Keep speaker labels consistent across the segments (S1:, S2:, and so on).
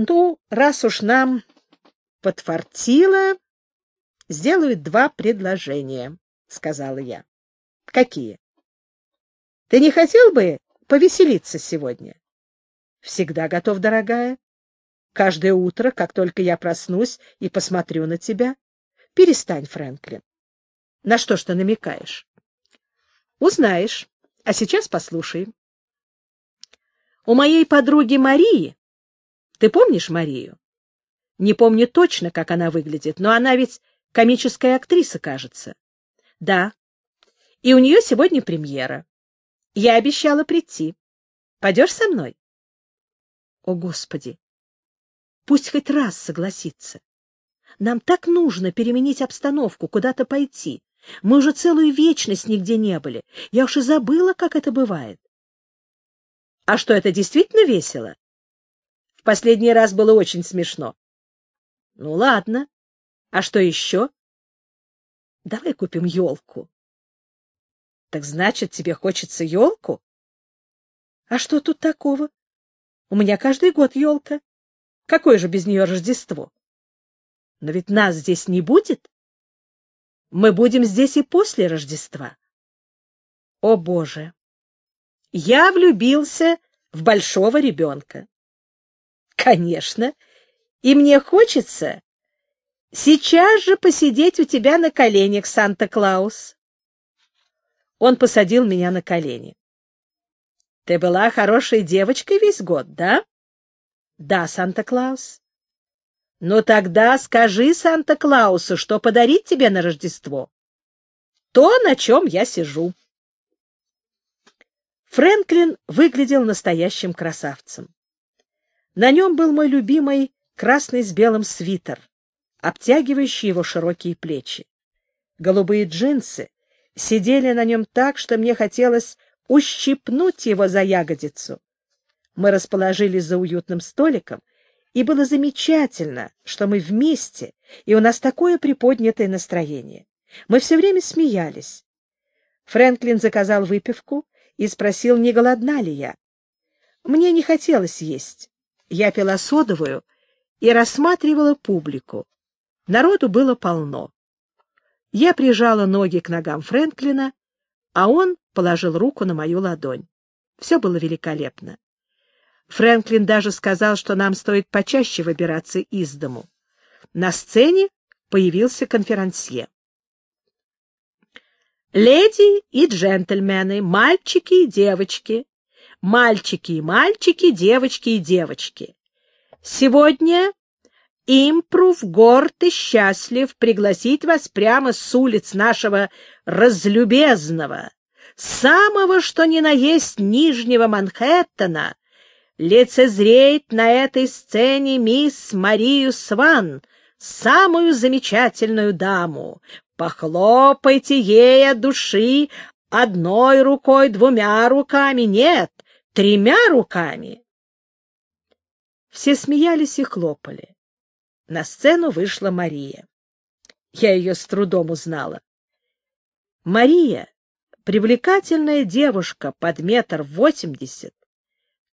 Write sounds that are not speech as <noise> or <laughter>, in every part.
S1: Ну, раз уж нам подфартило, сделаю два предложения, — сказала я. — Какие? — Ты не хотел бы повеселиться сегодня? — Всегда готов, дорогая. Каждое утро, как только я проснусь и посмотрю на тебя. Перестань, Фрэнклин. На что ж ты намекаешь? Узнаешь. А сейчас послушай. У моей подруги Марии... Ты помнишь Марию? Не помню точно, как она выглядит, но она ведь комическая актриса, кажется. Да. И у нее сегодня премьера. Я обещала прийти. Пойдешь со мной? О, Господи! Пусть хоть раз согласится. Нам так нужно переменить обстановку, куда-то пойти. Мы уже целую вечность нигде не были. Я уж и забыла, как это бывает. А что, это действительно весело? Последний раз было очень смешно. Ну, ладно. А что еще? Давай купим елку. Так значит, тебе хочется елку? А что тут такого? У меня каждый год елка. Какое же без нее Рождество? Но ведь нас здесь не будет. Мы будем здесь и после Рождества. О, Боже! Я влюбился в большого ребенка. Конечно, и мне хочется сейчас же посидеть у тебя на коленях, Санта-Клаус. Он посадил меня на колени. Ты была хорошей девочкой весь год, да? Да, Санта-Клаус. Ну тогда скажи Санта-Клаусу, что подарить тебе на Рождество. То, на чем я сижу. Фрэнклин выглядел настоящим красавцем. На нем был мой любимый красный с белым свитер, обтягивающий его широкие плечи. Голубые джинсы сидели на нем так, что мне хотелось ущипнуть его за ягодицу. Мы расположились за уютным столиком, и было замечательно, что мы вместе, и у нас такое приподнятое настроение. Мы все время смеялись. Фрэнклин заказал выпивку и спросил, не голодна ли я. Мне не хотелось есть. Я пила содовую и рассматривала публику. Народу было полно. Я прижала ноги к ногам Фрэнклина, а он положил руку на мою ладонь. Все было великолепно. Фрэнклин даже сказал, что нам стоит почаще выбираться из дому. На сцене появился конферансье. «Леди и джентльмены, мальчики и девочки, мальчики и мальчики, девочки и девочки. Сегодня Импрув горд и счастлив пригласить вас прямо с улиц нашего разлюбезного, самого что ни на есть Нижнего Манхэттена, лицезреть на этой сцене мисс Марию Сван, самую замечательную даму. Похлопайте ей от души одной рукой, двумя руками, нет, тремя руками. Все смеялись и хлопали. На сцену вышла Мария. Я ее с трудом узнала. Мария — привлекательная девушка под метр восемьдесят,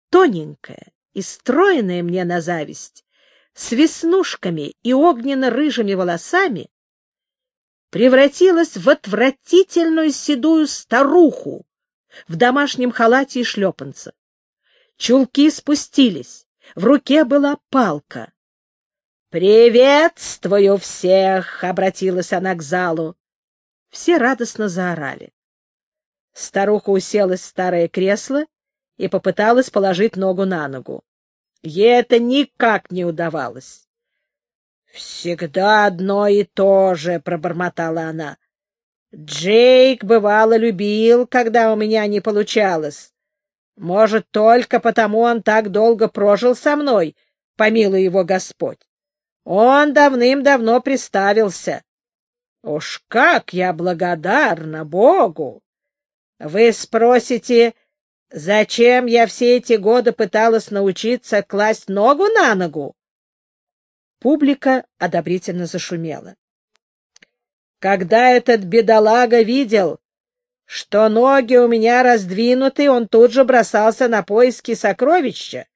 S1: тоненькая и стройная мне на зависть, с веснушками и огненно-рыжими волосами, превратилась в отвратительную седую старуху в домашнем халате и шлепанцах. Чулки спустились, в руке была палка. «Приветствую всех!» — обратилась она к залу. Все радостно заорали. Старуха уселась в старое кресло и попыталась положить ногу на ногу. Ей это никак не удавалось. «Всегда одно и то же», — пробормотала она. «Джейк, бывало, любил, когда у меня не получалось. Может, только потому он так долго прожил со мной, помилуй его Господь. Он давным-давно приставился. Уж как я благодарна Богу! Вы спросите, Зачем я все эти годы пыталась научиться класть ногу на ногу? Публика одобрительно зашумела. Когда этот бедолага видел, что ноги у меня раздвинуты, он тут же бросался на поиски сокровища.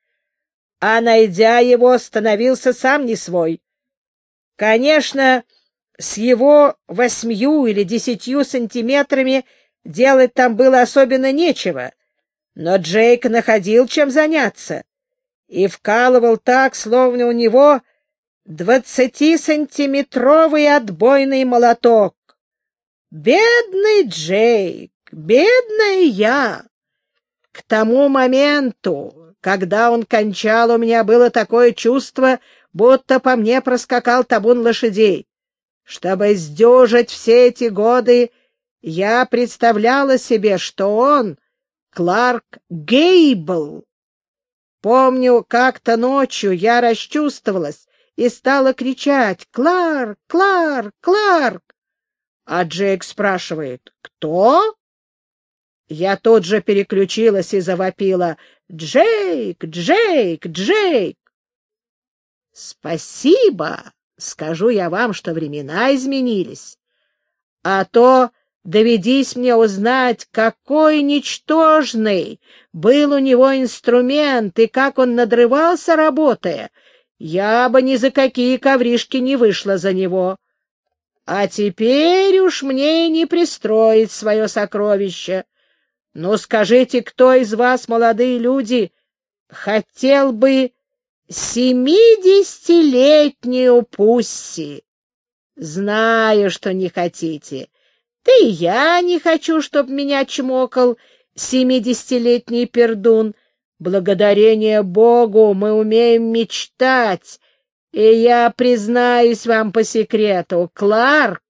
S1: а, найдя его, становился сам не свой. Конечно, с его восьмью или десятью сантиметрами делать там было особенно нечего, но Джейк находил чем заняться и вкалывал так, словно у него двадцатисантиметровый отбойный молоток. Бедный Джейк, бедная я! К тому моменту, когда он кончал, у меня было такое чувство, будто по мне проскакал табун лошадей. Чтобы сдюжить все эти годы, я представляла себе, что он Кларк Гейбл. Помню, как-то ночью я расчувствовалась и стала кричать «Кларк! Кларк! Кларк!» А Джейк спрашивает «Кто?» Я тут же переключилась и завопила «Джейк! Джейк! Джейк!» «Спасибо!» Скажу я вам, что времена изменились. А то доведись мне узнать, какой ничтожный был у него инструмент и как он надрывался, работая, я бы ни за какие ковришки не вышла за него. А теперь уж мне не пристроить свое сокровище. Ну, скажите, кто из вас, молодые люди, хотел бы семидесятилетнюю Пусси. Знаю, что не хотите. Да и я не хочу, чтоб меня чмокал семидесятилетний пердун. Благодарение Богу мы умеем мечтать, и я признаюсь вам по секрету, Кларк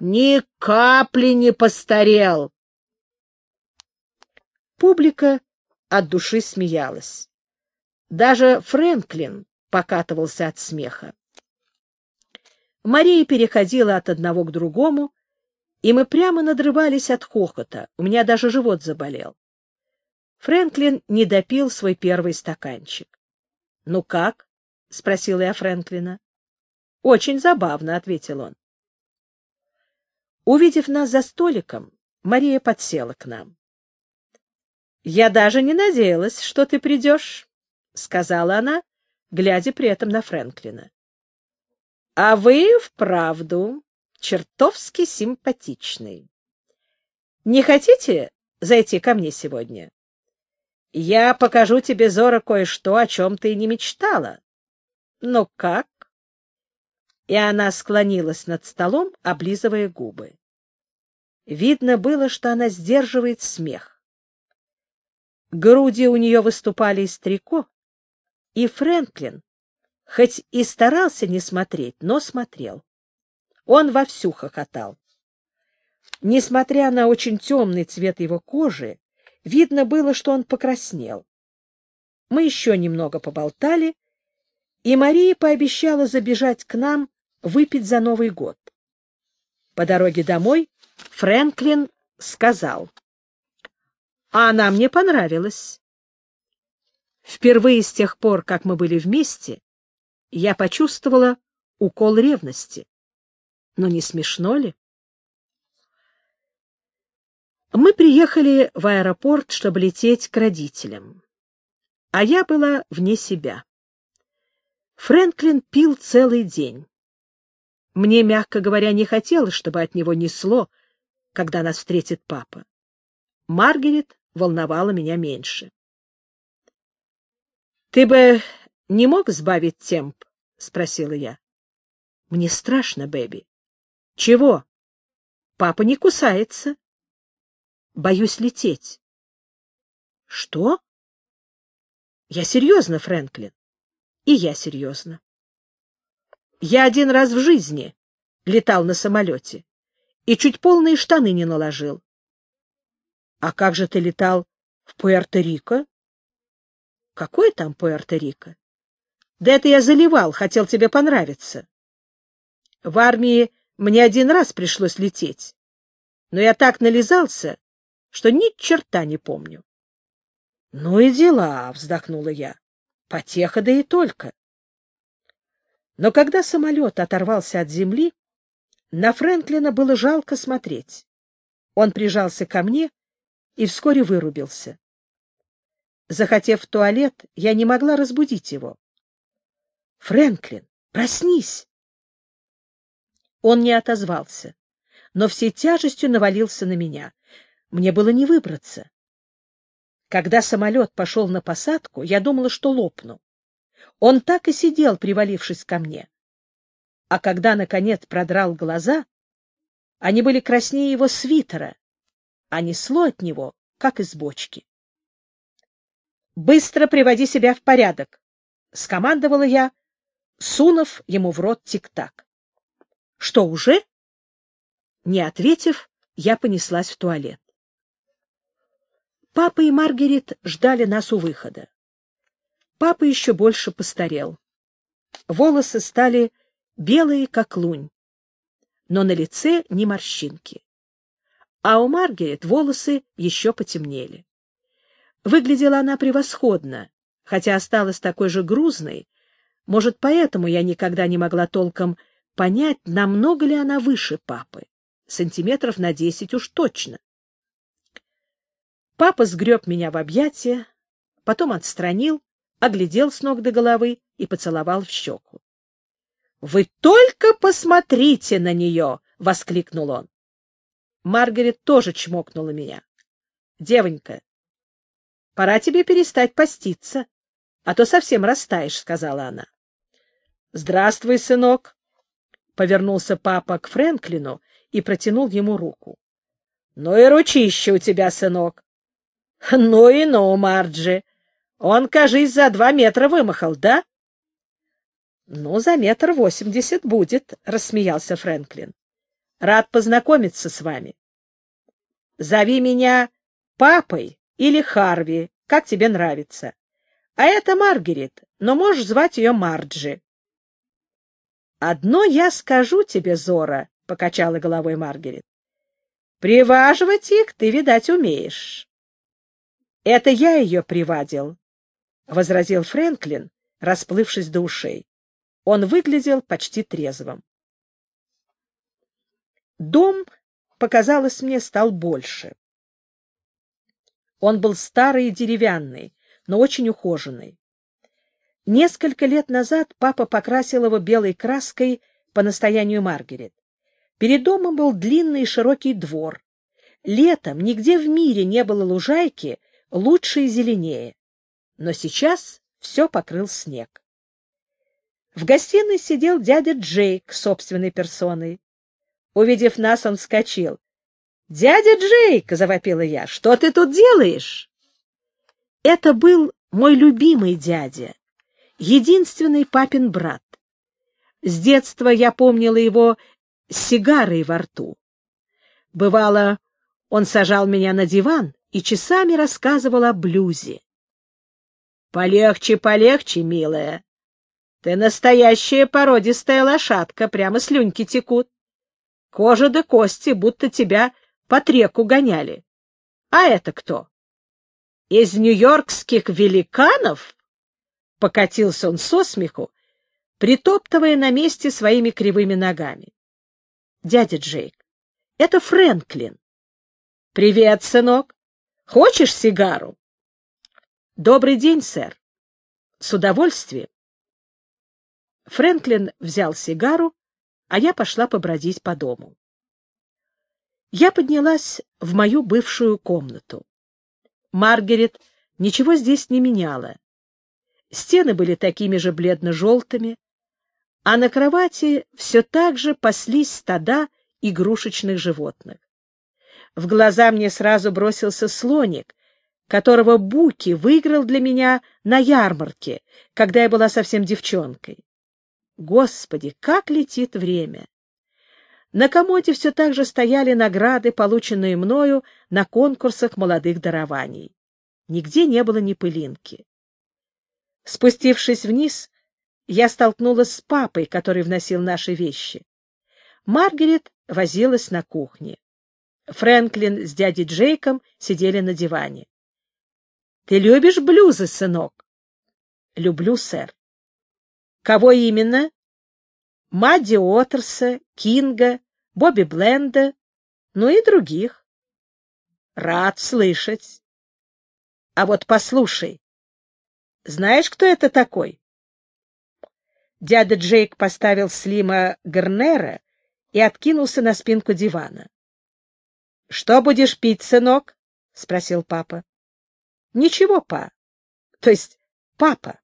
S1: ни капли не постарел. Публика от души смеялась. Даже Фрэнклин покатывался от смеха. Мария переходила от одного к другому, и мы прямо надрывались от хохота. У меня даже живот заболел. Фрэнклин не допил свой первый стаканчик. — Ну как? — спросила я Фрэнклина. — Очень забавно, — ответил он. Увидев нас за столиком, Мария подсела к нам. — Я даже не надеялась, что ты придешь. — сказала она, глядя при этом на Фрэнклина. — А вы вправду чертовски симпатичный. Не хотите зайти ко мне сегодня? Я покажу тебе, Зора, кое-что, о чем ты и не мечтала. Ну как? И она склонилась над столом, облизывая губы. Видно было, что она сдерживает смех. Груди у нее выступали из трико, и Фрэнклин, хоть и старался не смотреть, но смотрел. Он вовсю хохотал. Несмотря на очень темный цвет его кожи, видно было, что он покраснел. Мы еще немного поболтали, и Мария пообещала забежать к нам выпить за Новый год. По дороге домой Фрэнклин сказал, «А она мне понравилась. Впервые с тех пор, как мы были вместе, я почувствовала укол ревности. Но не смешно ли? Мы приехали в аэропорт, чтобы лететь к родителям. А я была вне себя. Фрэнклин пил целый день. Мне, мягко говоря, не хотелось, чтобы от него несло, когда нас встретит папа. Маргарет волновала меня меньше. Ты бы не мог сбавить темп? — спросила я. — Мне страшно, Бэби. — Чего? — Папа не кусается. — Боюсь лететь. — Что? — Я серьезно, Фрэнклин. И я серьезно. Я один раз в жизни летал на самолете и чуть полные штаны не наложил. — А как же ты летал в Пуэрто-Рико? Какой там Пуэрто-Рико? Да это я заливал, хотел тебе понравиться. В армии мне один раз пришлось лететь, но я так нализался, что ни черта не помню. — Ну и дела, — вздохнула я. — Потеха да и только. Но когда самолет оторвался от земли, на Фрэнклина было жалко смотреть. Он прижался ко мне и вскоре вырубился. Захотев в туалет, я не могла разбудить его. — Фрэнклин, проснись! Он не отозвался, но всей тяжестью навалился на меня. Мне было не выбраться. Когда самолет пошел на посадку, я думала, что лопну. Он так и сидел, привалившись ко мне. А когда, наконец, продрал глаза, они были краснее его свитера, а несло от него, как из бочки. «Быстро приводи себя в порядок!» — скомандовала я, сунув ему в рот тик-так. «Что, уже?» Не ответив, я понеслась в туалет. Папа и Маргарет ждали нас у выхода. Папа еще больше постарел. Волосы стали белые, как лунь, но на лице ни морщинки. А у Маргарет волосы еще потемнели. Выглядела она превосходно, хотя осталась такой же грузной. Может, поэтому я никогда не могла толком понять, намного ли она выше папы. Сантиметров на десять уж точно. Папа сгреб меня в объятия, потом отстранил, оглядел с ног до головы и поцеловал в щеку. — Вы только посмотрите на нее! — воскликнул он. Маргарет тоже чмокнула меня. — Девонька, пора тебе перестать поститься, а то совсем растаешь, — сказала она. — Здравствуй, сынок! — повернулся папа к Фрэнклину и протянул ему руку. — Ну и ручище у тебя, сынок! — <laughs> Ну и ну, Марджи! Он, кажись, за два метра вымахал, да? — Ну, за метр восемьдесят будет, — рассмеялся Фрэнклин. — Рад познакомиться с вами. — Зови меня папой или Харви, как тебе нравится. А это Маргарет, но можешь звать ее Марджи. — Одно я скажу тебе, Зора, — покачала головой Маргарет. — Приваживать их ты, видать, умеешь. — Это я ее привадил, — возразил Фрэнклин, расплывшись до ушей. Он выглядел почти трезвым. Дом, показалось мне, стал больше. Он был старый и деревянный, но очень ухоженный. Несколько лет назад папа покрасил его белой краской по настоянию Маргарет. Перед домом был длинный и широкий двор. Летом нигде в мире не было лужайки, лучше и зеленее. Но сейчас все покрыл снег. В гостиной сидел дядя Джейк собственной персоной. Увидев нас, он вскочил. — Дядя Джейк! — завопила я. — Что ты тут делаешь? Это был мой любимый дядя, единственный папин брат. С детства я помнила его с сигарой во рту. Бывало, он сажал меня на диван и часами рассказывал о блюзе. — Полегче, полегче, милая. Ты настоящая породистая лошадка, прямо слюньки текут. Кожа да кости, будто тебя по треку гоняли. А это кто? Из нью-йоркских великанов? Покатился он со смеху, притоптывая на месте своими кривыми ногами. Дядя Джейк, это Фрэнклин. — Привет, сынок. Хочешь сигару? — Добрый день, сэр. — С удовольствием. Фрэнклин взял сигару, а я пошла побродить по дому. Я поднялась в мою бывшую комнату. Маргарет ничего здесь не меняла. Стены были такими же бледно-желтыми, а на кровати все так же паслись стада игрушечных животных. В глаза мне сразу бросился слоник, которого Буки выиграл для меня на ярмарке, когда я была совсем девчонкой. Господи, как летит время! На комоде все так же стояли награды, полученные мною на конкурсах молодых дарований. Нигде не было ни пылинки. Спустившись вниз, я столкнулась с папой, который вносил наши вещи. Маргарет возилась на кухне. Фрэнклин с дядей Джейком сидели на диване. — Ты любишь блюзы, сынок? — Люблю, сэр. — Кого именно? — Мадди Отерса, Кинга, Бобби Бленда, ну и других. — Рад слышать. — А вот послушай, Знаешь, кто это такой? Дядя Джейк поставил Слима Гарнера и откинулся на спинку дивана. — Что будешь пить, сынок? — спросил папа. — Ничего, па. То есть папа.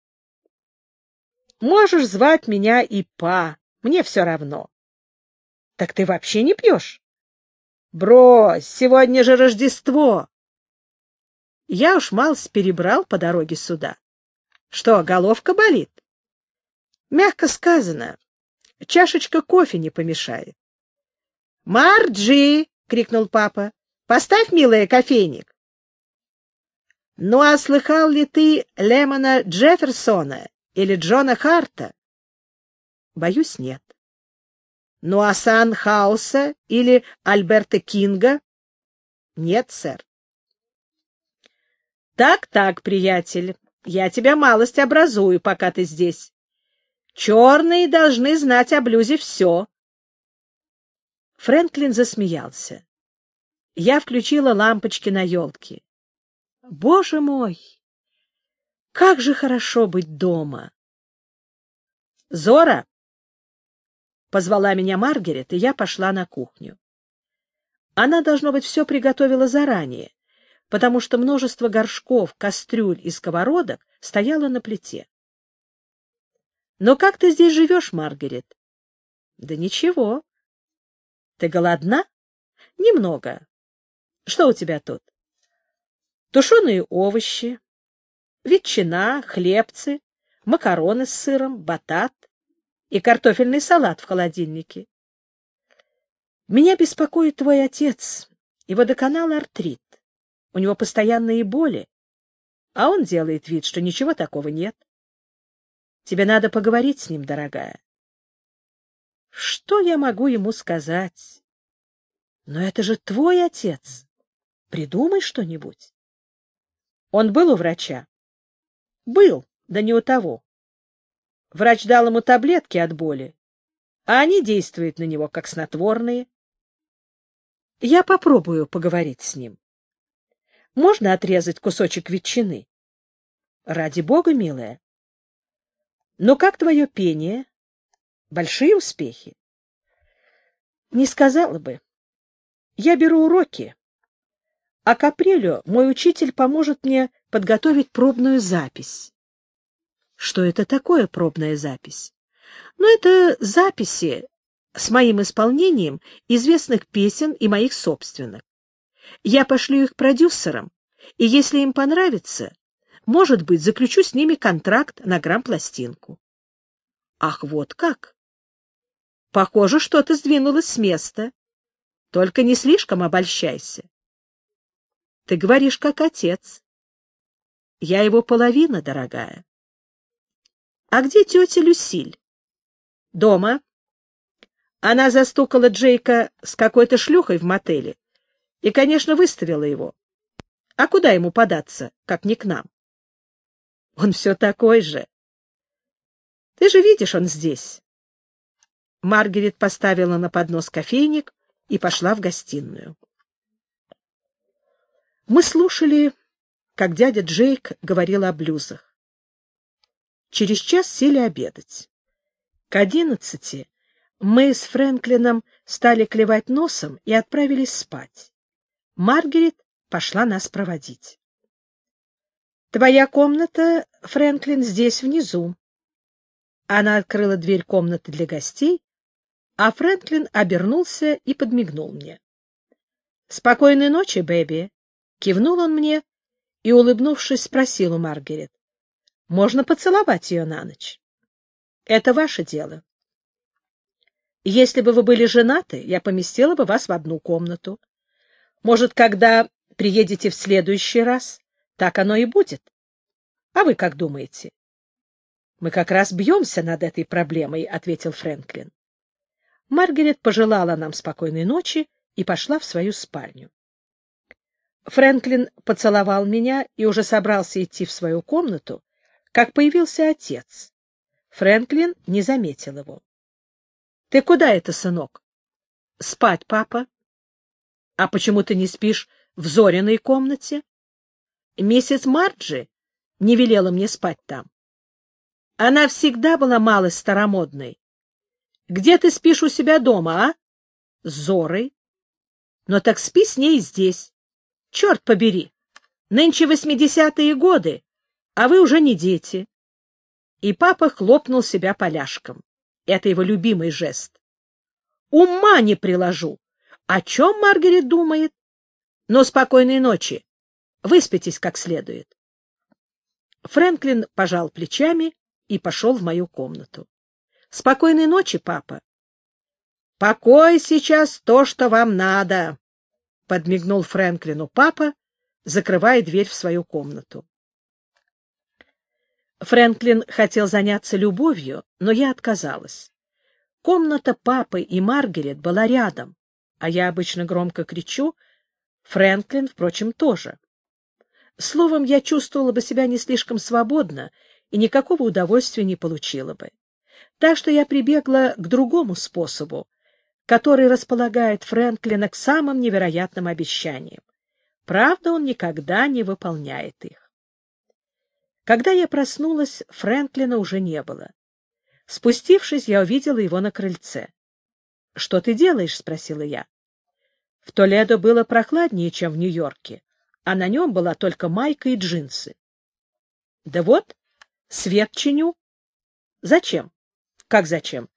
S1: Можешь звать меня и па, мне все равно. — Так ты вообще не пьешь? — Брось, сегодня же Рождество. Я уж малость перебрал по дороге сюда. Что, головка болит? Мягко сказано. Чашечка кофе не помешает. «Марджи!» — крикнул папа. «Поставь, милая, кофейник!» «Ну, а слыхал ли ты Лемона Джефферсона или Джона Харта?» «Боюсь, нет». «Ну, а Сан Хауса или Альберта Кинга?» «Нет, сэр». «Так-так, приятель, я тебя малость образую, пока ты здесь. Черные должны знать о блюзе все. Фрэнклин засмеялся. Я включила лампочки на елке. Боже мой! Как же хорошо быть дома! Зора! Позвала меня Маргарет, и я пошла на кухню. Она, должно быть, все приготовила заранее, потому что множество горшков, кастрюль и сковородок стояло на плите. Но как ты здесь живешь, Маргарет? Да ничего. Ты голодна? Немного. Что у тебя тут? Тушеные овощи, ветчина, хлебцы, макароны с сыром, батат и картофельный салат в холодильнике. Меня беспокоит твой отец. Его доконал артрит. У него постоянные боли, а он делает вид, что ничего такого нет. Тебе надо поговорить с ним, дорогая. Что я могу ему сказать? Но это же твой отец. Придумай что-нибудь. Он был у врача? Был, да не у того. Врач дал ему таблетки от боли, а они действуют на него как снотворные. Я попробую поговорить с ним. Можно отрезать кусочек ветчины? Ради бога, милая. Но как твое пение? Большие успехи? Не сказала бы. Я беру уроки, а к апрелю мой учитель поможет мне подготовить пробную запись. Что это такое пробная запись? Ну, это записи с моим исполнением известных песен и моих собственных. Я пошлю их продюсерам, и если им понравится, может быть, заключу с ними контракт на грамм-пластинку. Ах, вот как! Похоже, что-то сдвинулось с места. Только не слишком обольщайся. Ты говоришь, как отец. Я его половина, дорогая. А где тетя Люсиль? Дома. Она застукала Джейка с какой-то шлюхой в мотеле и, конечно, выставила его. А куда ему податься, как не к нам? Он все такой же. Ты же видишь, он здесь. Маргарет поставила на поднос кофейник и пошла в гостиную. Мы слушали, как дядя Джейк говорил о блюзах. Через час сели обедать. К одиннадцати мы с Фрэнклином стали клевать носом и отправились спать. Маргарет пошла нас проводить. Твоя комната, Фрэнклин, здесь внизу. Она открыла дверь комнаты для гостей, а Фрэнклин обернулся и подмигнул мне. «Спокойной ночи, Бэби!» — кивнул он мне и, улыбнувшись, спросил у Маргарет. «Можно поцеловать ее на ночь?» «Это ваше дело. Если бы вы были женаты, я поместила бы вас в одну комнату. Может, когда приедете в следующий раз, так оно и будет. А вы как думаете? — Мы как раз бьемся над этой проблемой, — ответил Фрэнклин. Маргарет пожелала нам спокойной ночи и пошла в свою спальню. Фрэнклин поцеловал меня и уже собрался идти в свою комнату, как появился отец. Фрэнклин не заметил его. — Ты куда это, сынок? — Спать, папа. — А почему ты не спишь в Зориной комнате? Миссис Марджи не велела мне спать там. Она всегда была малой старомодной. Где ты спишь у себя дома, а? С Зорой. Но так спи с ней здесь. Черт побери! Нынче восьмидесятые годы, а вы уже не дети. И папа хлопнул себя поляшком. Это его любимый жест. Ума не приложу. О чем Маргарет думает? Но спокойной ночи. Выспитесь как следует. Фрэнклин пожал плечами и пошел в мою комнату. — Спокойной ночи, папа. — Покой сейчас то, что вам надо, — подмигнул Фрэнклину папа, закрывая дверь в свою комнату. Фрэнклин хотел заняться любовью, но я отказалась. Комната папы и Маргарет была рядом, а я обычно громко кричу, Фрэнклин, впрочем, тоже. Словом, я чувствовала бы себя не слишком свободно и никакого удовольствия не получила бы. Так что я прибегла к другому способу, который располагает Фрэнклина к самым невероятным обещаниям. Правда, он никогда не выполняет их. Когда я проснулась, Фрэнклина уже не было. Спустившись, я увидела его на крыльце. — Что ты делаешь? — спросила я. В Толедо было прохладнее, чем в Нью-Йорке а на нем была только майка и джинсы. — Да вот, свет чиню. — Зачем? — Как зачем?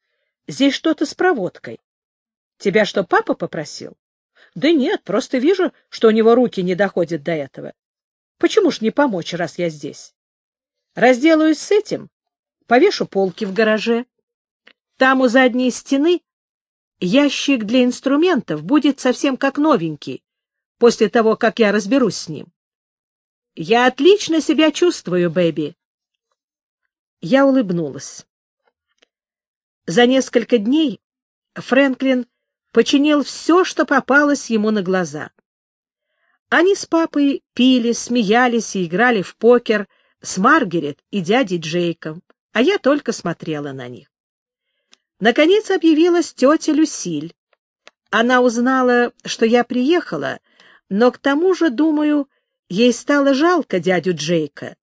S1: Здесь что-то с проводкой. — Тебя что, папа попросил? — Да нет, просто вижу, что у него руки не доходят до этого. Почему ж не помочь, раз я здесь? Разделаюсь с этим, повешу полки в гараже. Там у задней стены ящик для инструментов будет совсем как новенький, после того, как я разберусь с ним. Я отлично себя чувствую, Бэби. Я улыбнулась. За несколько дней Фрэнклин починил все, что попалось ему на глаза. Они с папой пили, смеялись и играли в покер с Маргарет и дядей Джейком, а я только смотрела на них. Наконец объявилась тетя Люсиль. Она узнала, что я приехала, но к тому же, думаю, ей стало жалко дядю Джейка.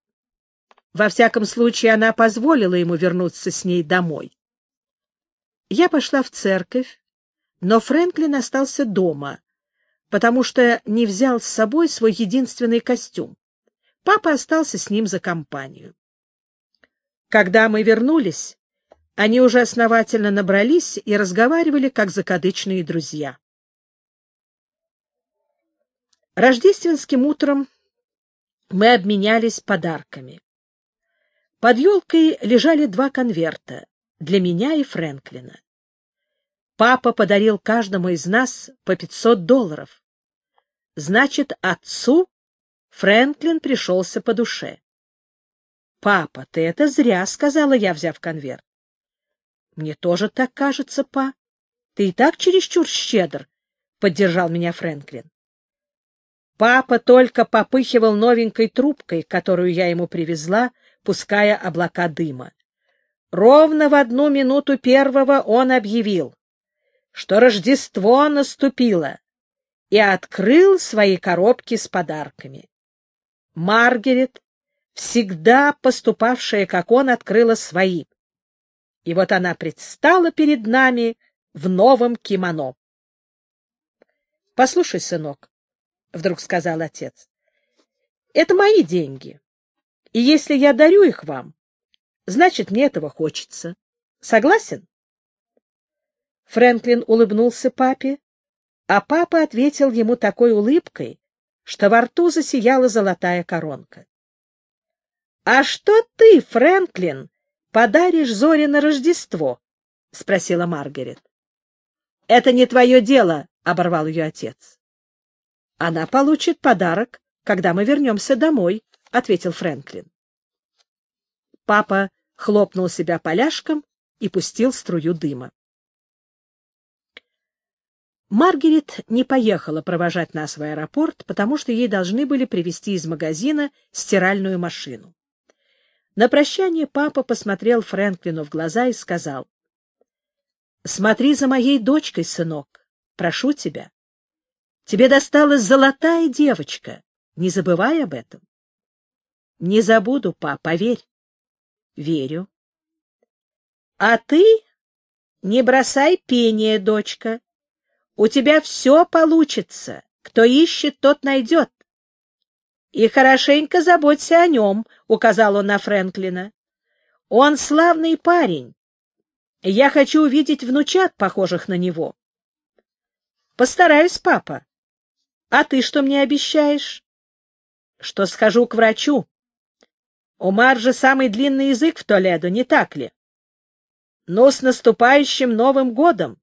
S1: Во всяком случае, она позволила ему вернуться с ней домой. Я пошла в церковь, но Фрэнклин остался дома, потому что не взял с собой свой единственный костюм. Папа остался с ним за компанию. Когда мы вернулись, они уже основательно набрались и разговаривали, как закадычные друзья. Рождественским утром мы обменялись подарками. Под елкой лежали два конверта для меня и Фрэнклина. Папа подарил каждому из нас по 500 долларов. Значит, отцу Фрэнклин пришелся по душе. — Папа, ты это зря, — сказала я, взяв конверт. — Мне тоже так кажется, па. Ты и так чересчур щедр, — поддержал меня Фрэнклин. Папа только попыхивал новенькой трубкой, которую я ему привезла, пуская облака дыма. Ровно в одну минуту первого он объявил, что Рождество наступило, и открыл свои коробки с подарками. Маргарет, всегда поступавшая, как он, открыла свои. И вот она предстала перед нами в новом кимоно. — Послушай, сынок, — вдруг сказал отец. — Это мои деньги. И если я дарю их вам, значит, мне этого хочется. Согласен? Фрэнклин улыбнулся папе, а папа ответил ему такой улыбкой, что во рту засияла золотая коронка. — А что ты, Фрэнклин, подаришь Зоре на Рождество? — спросила Маргарет. — Это не твое дело, — оборвал ее отец. Она получит подарок, когда мы вернемся домой, — ответил Фрэнклин. Папа хлопнул себя поляшком и пустил струю дыма. Маргарет не поехала провожать нас в аэропорт, потому что ей должны были привезти из магазина стиральную машину. На прощание папа посмотрел Фрэнклину в глаза и сказал, «Смотри за моей дочкой, сынок, прошу тебя. Тебе досталась золотая девочка. Не забывай об этом. Не забуду, па, поверь. Верю. А ты не бросай пение, дочка. У тебя все получится. Кто ищет, тот найдет. И хорошенько заботься о нем, — указал он на Фрэнклина. Он славный парень. Я хочу увидеть внучат, похожих на него. Постараюсь, папа. А ты что мне обещаешь? Что схожу к врачу. У Маржи самый длинный язык в Толедо, не так ли? Но с наступающим Новым годом!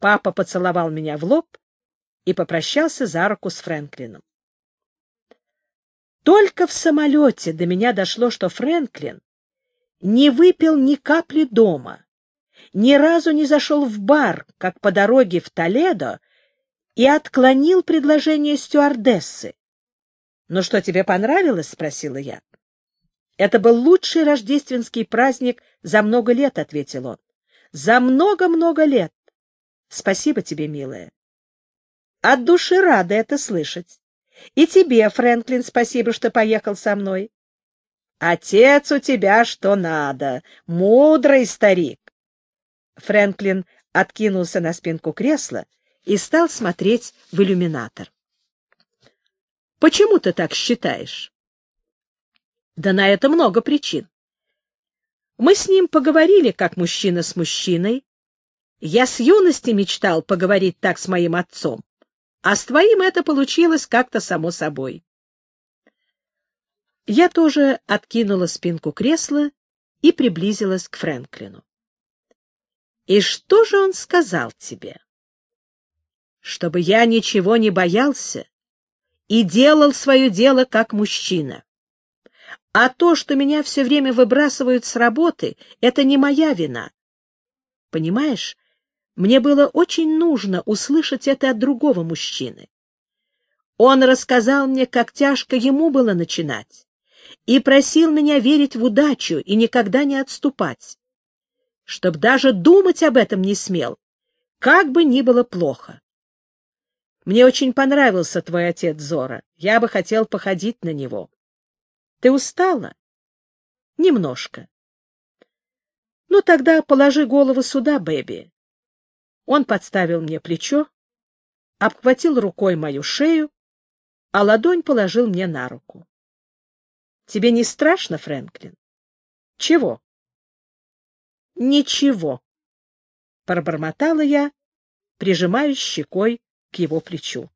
S1: Папа поцеловал меня в лоб и попрощался за руку с Фрэнклином. Только в самолете до меня дошло, что Фрэнклин не выпил ни капли дома, ни разу не зашел в бар, как по дороге в Толедо, и отклонил предложение стюардессы. — Ну что, тебе понравилось? — спросила я. — Это был лучший рождественский праздник за много лет, — ответил он. — За много-много лет. Спасибо тебе, милая. От души рада это слышать. И тебе, Фрэнклин, спасибо, что поехал со мной. Отец у тебя что надо, мудрый старик. Фрэнклин откинулся на спинку кресла и стал смотреть в иллюминатор. Почему ты так считаешь? Да на это много причин. Мы с ним поговорили, как мужчина с мужчиной. Я с юности мечтал поговорить так с моим отцом, а с твоим это получилось как-то само собой. Я тоже откинула спинку кресла и приблизилась к Фрэнклину. И что же он сказал тебе? Чтобы я ничего не боялся и делал свое дело как мужчина. А то, что меня все время выбрасывают с работы, это не моя вина. Понимаешь, мне было очень нужно услышать это от другого мужчины. Он рассказал мне, как тяжко ему было начинать, и просил меня верить в удачу и никогда не отступать чтоб даже думать об этом не смел, как бы ни было плохо. Мне очень понравился твой отец Зора. Я бы хотел походить на него. Ты устала? Немножко. Ну, тогда положи голову сюда, Бэби. Он подставил мне плечо, обхватил рукой мою шею, а ладонь положил мне на руку. Тебе не страшно, Фрэнклин? Чего? Ничего, — пробормотала я, прижимаясь щекой к его плечу.